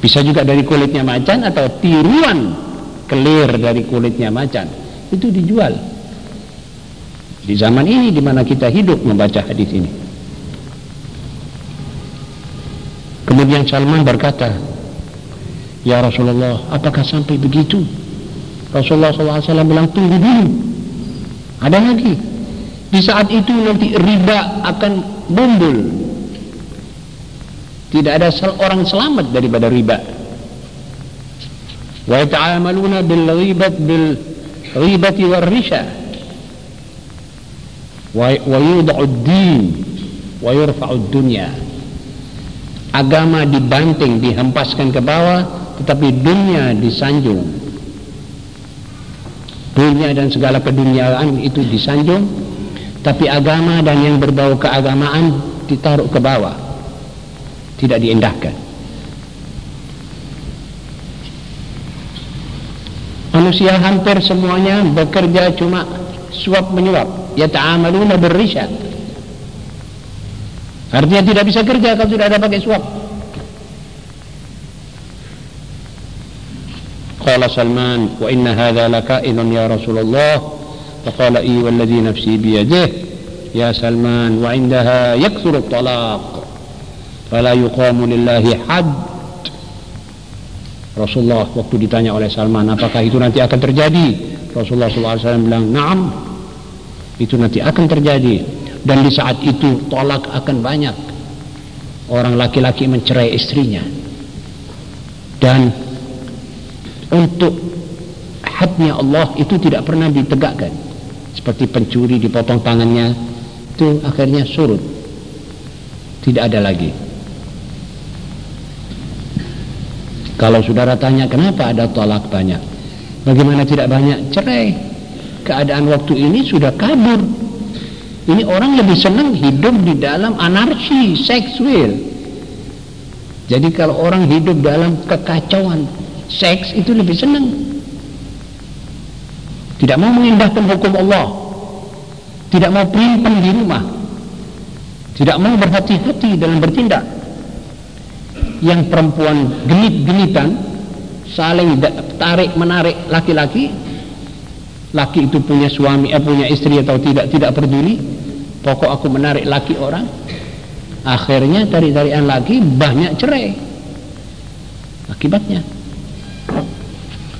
Bisa juga dari kulitnya macan atau tiruan kelir dari kulitnya macan. Itu dijual. Di zaman ini di mana kita hidup membaca hadis ini. Kemudian Salman berkata ya Rasulullah apakah sampai begitu? Rasulullah SAW bilang tunggu dulu. Ada lagi. Di saat itu nanti riba akan bumbul tidak ada orang selamat daripada riba. Wa yata'amaluna bil ghibat bil ghibati war risha. Wa yud'u ad-din wa yurfa'u ad-dunya. Agama dibanting, dihempaskan ke bawah, tetapi dunia disanjung. Dunia dan segala keduniaan itu disanjung tapi agama dan yang berbau keagamaan ditaruh ke bawah tidak diindahkan. Manusia hampir semuanya bekerja cuma suap menyuap, ya ta'amaluna berpisah. Artinya tidak bisa kerja kalau sudah ada pakai suap. Qala Salman, wa inna hadha lakainun ya Rasulullah. Faqala i walladhi nafsi biyadih. Ya Salman, wa indaha talaq fala yuqamu lillahi had. Rasulullah waktu ditanya oleh Salman apakah itu nanti akan terjadi? Rasulullah SAW bilang naam itu nanti akan terjadi. Dan di saat itu tolak akan banyak. Orang laki-laki mencerai istrinya. Dan untuk hadnya Allah itu tidak pernah ditegakkan. Seperti pencuri dipotong tangannya itu akhirnya surut. Tidak ada lagi. Kalau saudara tanya kenapa ada tolak banyak? Bagaimana tidak banyak? Cerai. Keadaan waktu ini sudah kabur. Ini orang lebih senang hidup di dalam anarki seksual. Jadi kalau orang hidup dalam kekacauan seks itu lebih senang. Tidak mau mengindahkan hukum Allah. Tidak mau pelimpan di rumah. Tidak mau berhati-hati dalam bertindak yang perempuan genit-genitan saling tarik menarik laki-laki laki itu punya suami eh, punya istri atau tidak tidak peduli pokok aku menarik laki orang akhirnya tarik-tarikan laki banyak cerai. Akibatnya.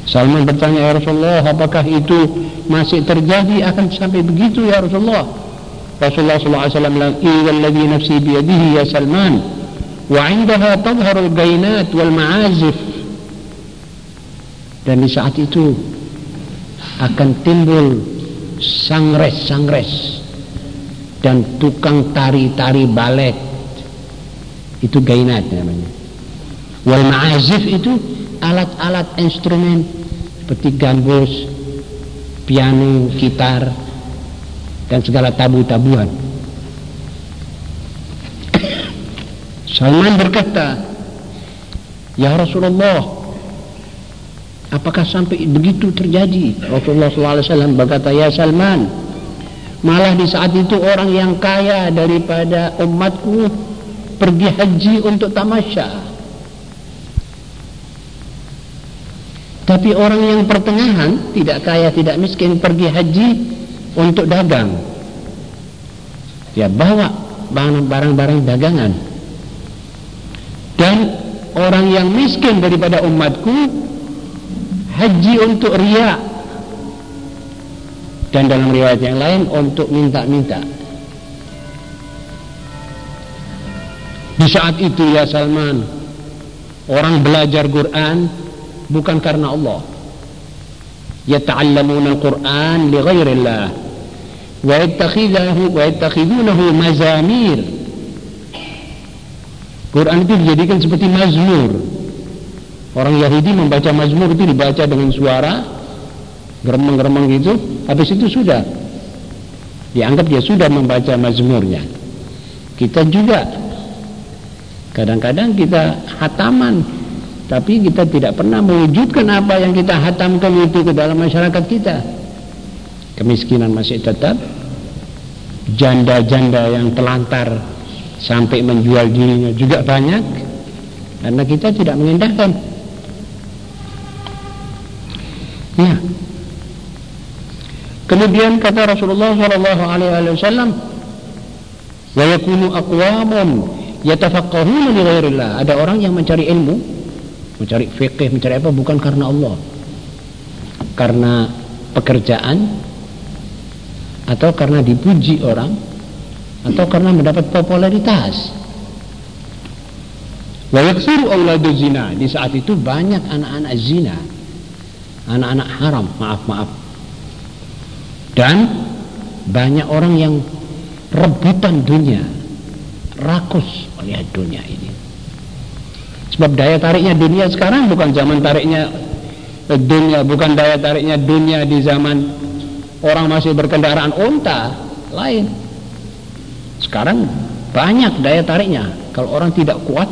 Salman bertanya ya Rasulullah apakah itu masih terjadi? Akan sampai begitu ya Rasulullah? Rasulullah SAW bilang iwalladhi nafsi biyadihi ya Salman tadharul gainat wal ma'azif dan di saat itu akan timbul sangres-sangres dan tukang tari-tari balet. Itu gainat namanya. Wal ma'azif itu alat-alat instrumen seperti gambus, piano, gitar, dan segala tabu-tabuan. Salman berkata, Ya Rasulullah, apakah sampai begitu terjadi? Rasulullah SAW berkata, Ya Salman, malah di saat itu orang yang kaya daripada umatku pergi haji untuk tamasya. Tapi orang yang pertengahan tidak kaya tidak miskin pergi haji untuk dagang. Ya bawa barang-barang dagangan. Dan orang yang miskin daripada umatku haji untuk ria. Dan dalam riwayat yang lain untuk minta-minta. Di saat itu ya Salman, orang belajar Quran bukan karena Allah yata'allamuna al-Qur'an li ghairillah wa yattakhidahu wa Quran itu dijadikan seperti mazmur. Orang Yahudi membaca mazmur itu dibaca dengan suara geremeng-geremeng gitu habis itu sudah. Dianggap dia sudah membaca mazmurnya. Kita juga. Kadang-kadang kita hataman tapi kita tidak pernah mewujudkan apa yang kita hatamkan itu ke dalam masyarakat kita. Kemiskinan masih tetap. Janda-janda yang telantar sampai menjual dirinya juga banyak karena kita tidak mengindahkan. Ya. Kemudian kata Rasulullah sallallahu alaihi wasallam wa yakunu aqwamun yatafaqqahuna li ghairillah. Ada orang yang mencari ilmu mencari fikih, mencari apa bukan karena Allah. Karena pekerjaan atau karena dipuji orang atau karena mendapat popularitas. Wa yaksuru auladu zina. Di saat itu banyak anak-anak zina. Anak-anak haram, maaf-maaf. Dan banyak orang yang rebutan dunia, rakus oleh dunia ini. Sebab daya tariknya dunia sekarang bukan zaman tariknya dunia, bukan daya tariknya dunia di zaman orang masih berkendaraan unta. lain sekarang banyak daya tariknya. Kalau orang tidak kuat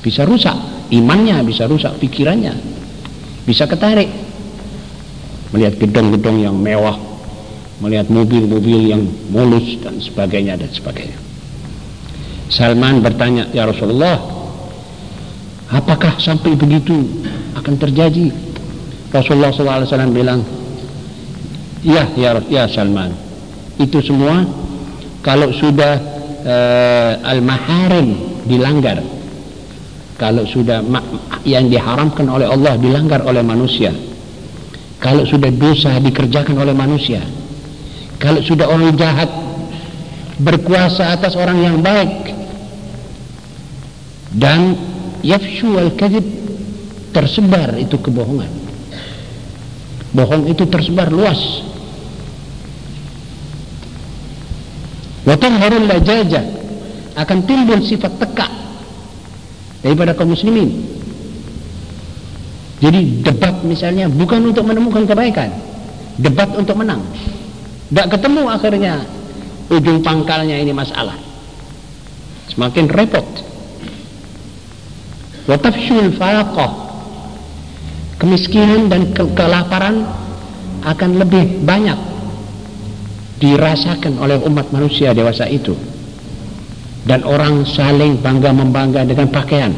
bisa rusak. Imannya bisa rusak pikirannya bisa ketarik. Melihat gedung-gedung yang mewah melihat mobil-mobil yang mulus dan sebagainya dan sebagainya. Salman bertanya ya Rasulullah apakah sampai begitu akan terjadi? Rasulullah SAW bilang ya ya ya Salman itu semua kalau sudah uh, al-maharim dilanggar. Kalau sudah yang diharamkan oleh Allah dilanggar oleh manusia. Kalau sudah dosa dikerjakan oleh manusia. Kalau sudah orang jahat berkuasa atas orang yang baik dan yafshu al-kadhib tersebar itu kebohongan. Bohong itu tersebar luas Watahharul lajajah akan timbul sifat teka daripada kaum muslimin. Jadi debat misalnya bukan untuk menemukan kebaikan, debat untuk menang. Tidak ketemu akhirnya ujung pangkalnya ini masalah. Semakin repot. Watafshul faqah kemiskinan dan ke kelaparan akan lebih banyak dirasakan oleh umat manusia dewasa itu. Dan orang saling bangga membangga dengan pakaian.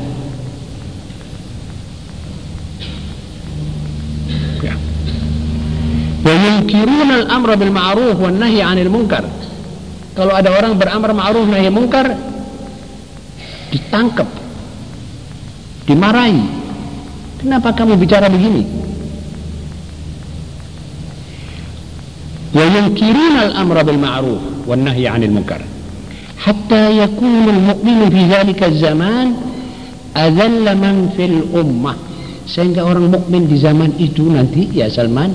Ya. wa al-amra bil ma'ruf wan nahy 'anil munkar. Kalau ada orang beramar ma'ruf nahi munkar ditangkap dimarahi. Kenapa kamu bicara begini وينكرون الأمر بالمعروف والنهي عن المنكر. حتى يكون المؤمن في ذلك الزمان أذل من في الأمة. sehingga orang mukmin di zaman itu nanti ya Salman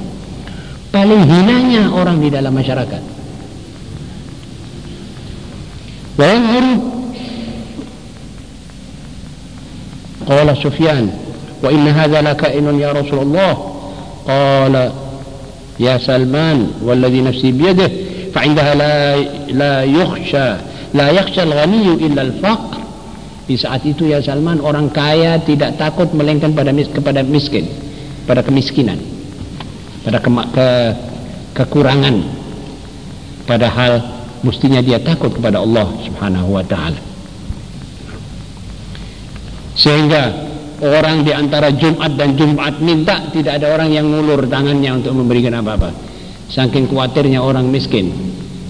paling hinanya orang di dalam masyarakat. ويظهر قال سفيان وإن هذا لكائن يا رسول الله. قال يا سلمان والذي نفسي بيده فعندها لا لا يخشى لا يخشى الغني إلا الفقر di saat itu ya Salman orang kaya tidak takut melainkan pada mis kepada miskin pada kemiskinan pada ke ke kekurangan padahal mestinya dia takut kepada Allah Subhanahu wa taala sehingga orang di antara Jumat dan Jumat minta tidak ada orang yang ngulur tangannya untuk memberikan apa-apa. Saking khawatirnya orang miskin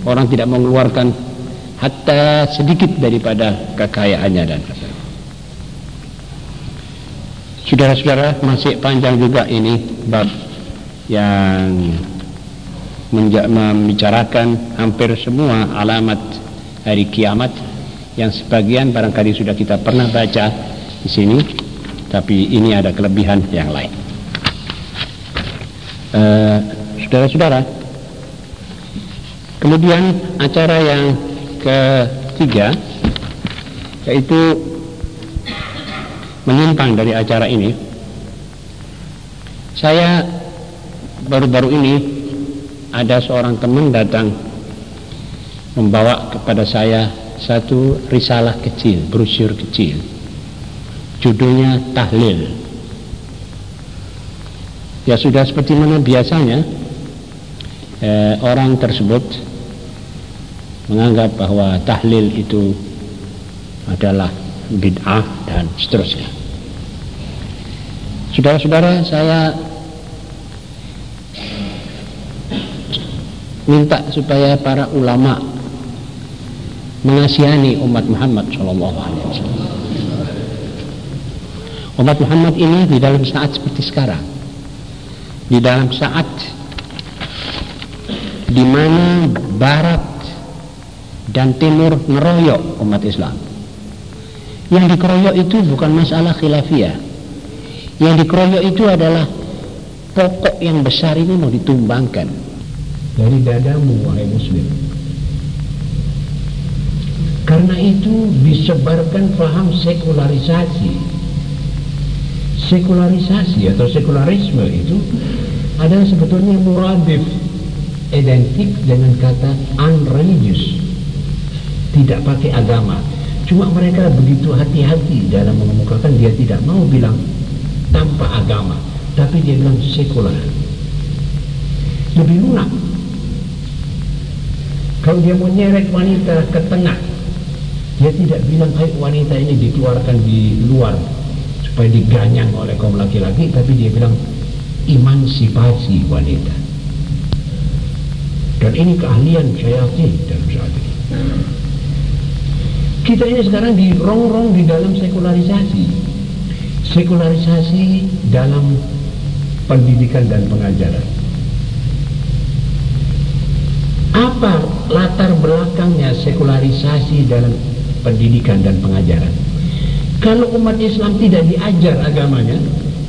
orang tidak mengeluarkan hatta sedikit daripada kekayaannya dan saudara-saudara masih panjang juga ini bab yang membicarakan hampir semua alamat hari kiamat yang sebagian barangkali sudah kita pernah baca di sini tapi ini ada kelebihan yang lain. Saudara saudara-saudara kemudian acara yang ketiga yaitu menyimpang dari acara ini. Saya baru-baru ini ada seorang teman datang membawa kepada saya satu risalah kecil, brosur kecil judulnya tahlil. Ya sudah seperti mana biasanya eh, orang tersebut menganggap bahwa tahlil itu adalah bid'ah dan seterusnya. Saudara-saudara saya minta supaya para ulama mengasihani umat Muhammad Shallallahu Alaihi Wasallam umat Muhammad ini di dalam saat seperti sekarang. Di dalam saat di mana barat dan timur ngeroyok umat Islam. Yang dikeroyok itu bukan masalah khilafiyah. Yang dikeroyok itu adalah pokok yang besar ini mau ditumbangkan dari dadamu wahai muslim. Karena itu disebarkan paham sekularisasi sekularisasi atau sekularisme itu adalah sebetulnya muradif identik dengan kata unreligious. Tidak pakai agama. Cuma mereka begitu hati-hati dalam mengemukakan dia tidak mau bilang tanpa agama tapi dia bilang sekular. Lebih lunak. Kalau dia mau nyeret wanita ke tengah dia tidak bilang ayo wanita ini dikeluarkan di luar supaya diganyang oleh kaum laki-laki tapi dia bilang emansipasi wanita. Dan ini keahlian syayatin dalam saat ini. Kita ini sekarang dirongrong di dalam sekularisasi. Sekularisasi dalam pendidikan dan pengajaran. Apa latar belakangnya sekularisasi dalam pendidikan dan pengajaran kalau umat Islam tidak diajar agamanya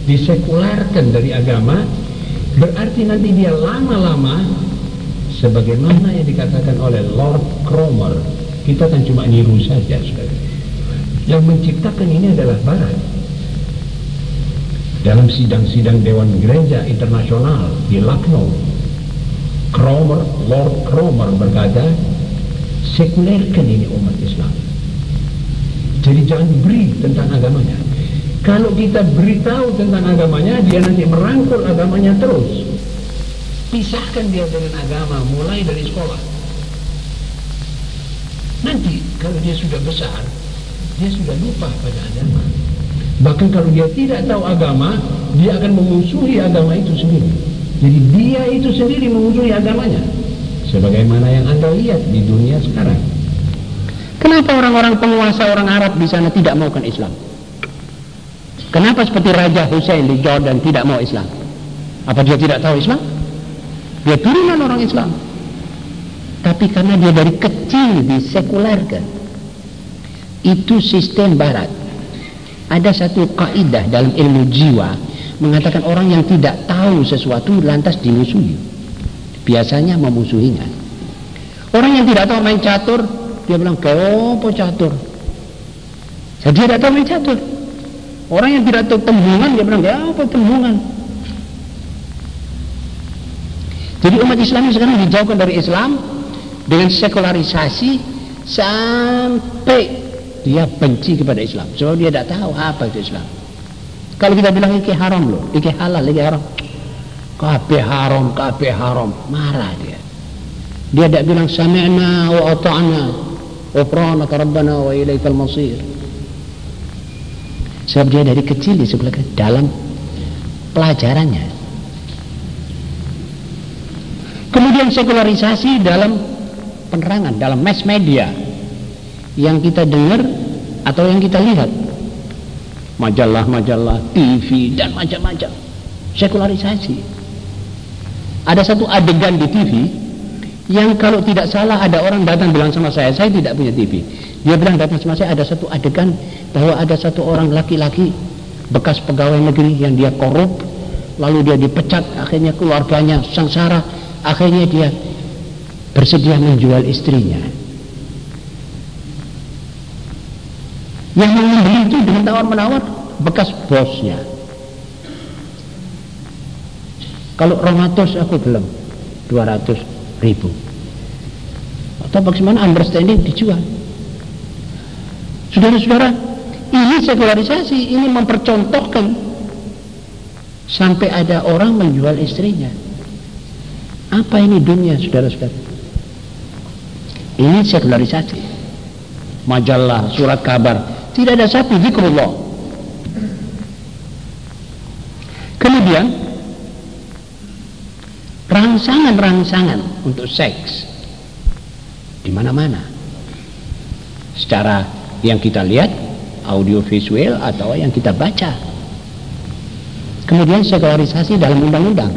disekularkan dari agama berarti nanti dia lama-lama sebagaimana yang dikatakan oleh Lord Cromer kita kan cuma niru saja yang menciptakan ini adalah Barat. Dalam sidang-sidang Dewan Gereja Internasional di Lucknow Cromer, Lord Cromer berkata sekulerkan ini umat Islam jadi jangan beri tentang agamanya kalau kita beritahu tentang agamanya, dia nanti merangkul agamanya terus. Pisahkan dia dengan agama mulai dari sekolah. Nanti kalau dia sudah besar, dia sudah lupa pada agama. Bahkan kalau dia tidak tahu agama, dia akan memusuhi agama itu sendiri. Jadi dia itu sendiri memusuhi agamanya. Sebagaimana yang Anda lihat di dunia sekarang. Kenapa orang-orang penguasa orang Arab di sana tidak maukan Islam? Kenapa seperti Raja Hussein di Jordan tidak mau Islam? Apa dia tidak tahu Islam? Dia turunan orang Islam. Tapi karena dia dari kecil disekulerkan. Itu sistem barat. Ada satu kaidah dalam ilmu jiwa mengatakan orang yang tidak tahu sesuatu lantas dimusuhi. Biasanya memusuhinya. Orang yang tidak tahu main catur, dia bilang, "Kenapa catur?" Jadi dia tidak tahu main catur. Orang yang tidak tahu tembungan dia bilang, apa tembungan? Jadi umat Islam sekarang dijauhkan dari Islam dengan sekularisasi sampai dia benci kepada Islam. Sebab dia tidak tahu apa itu Islam. Kalau kita bilang ini haram loh, ini halal, ini haram. Kabe haram, kabe haram, marah dia. Dia tidak bilang sami'na wa ata'na wa pranaka rabbana wa ilaikal masir. Sebab dia dari kecil disebutkan dalam pelajarannya. Kemudian sekularisasi dalam penerangan, dalam mass media yang kita dengar atau yang kita lihat. Majalah-majalah, TV dan macam-macam. Sekularisasi. Ada satu adegan di TV yang kalau tidak salah ada orang datang bilang sama saya, saya tidak punya TV. Dia bilang datang sama saya ada satu adegan bahwa ada satu orang laki-laki bekas pegawai negeri yang dia korup lalu dia dipecat akhirnya keluarganya sengsara akhirnya dia bersedia menjual istrinya. Yang membeli itu dengan tawar-menawar bekas bosnya. Kalau 200 aku belum. 200 ribu atau bagaimana understanding dijual saudara-saudara ini sekularisasi, ini mempercontohkan sampai ada orang menjual istrinya. Apa ini dunia, saudara-saudara? Ini sekularisasi. Majalah, surat kabar, tidak ada satu zikrullah. Kemudian rangsangan-rangsangan untuk seks. Di mana-mana. Secara yang kita lihat audio visual atau yang kita baca. Kemudian sekularisasi dalam undang-undang.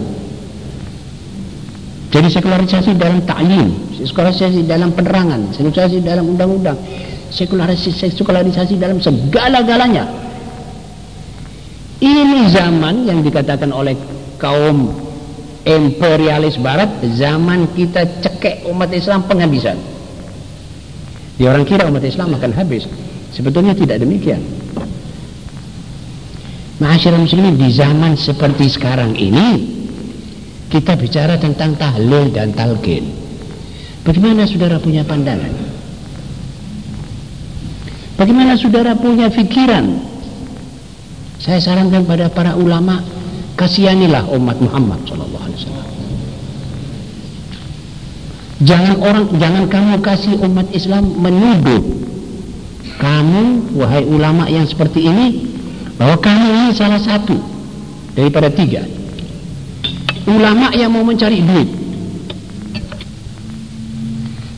Jadi sekularisasi dalam ta'lim sekularisasi dalam penerangan sekularisasi dalam undang-undang sekularisasi, sekularisasi dalam segala-galanya. Ini zaman yang dikatakan oleh kaum imperialis barat zaman kita cekek umat Islam penghabisan dia orang kira umat Islam akan habis Sebetulnya tidak demikian. Masyarakat muslimin di zaman seperti sekarang ini kita bicara tentang tahlil dan talqin. Bagaimana saudara punya pandangan? Bagaimana saudara punya pikiran? Saya sarankan pada para ulama, kasihanilah umat Muhammad sallallahu wasallam. Jangan orang jangan kamu kasih umat Islam menuduh kamu wahai ulama yang seperti ini bahwa kamu ini salah satu daripada tiga. Ulama yang mau mencari duit.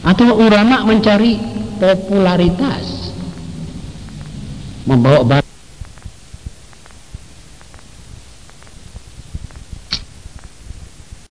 Atau ulama mencari popularitas. Membawa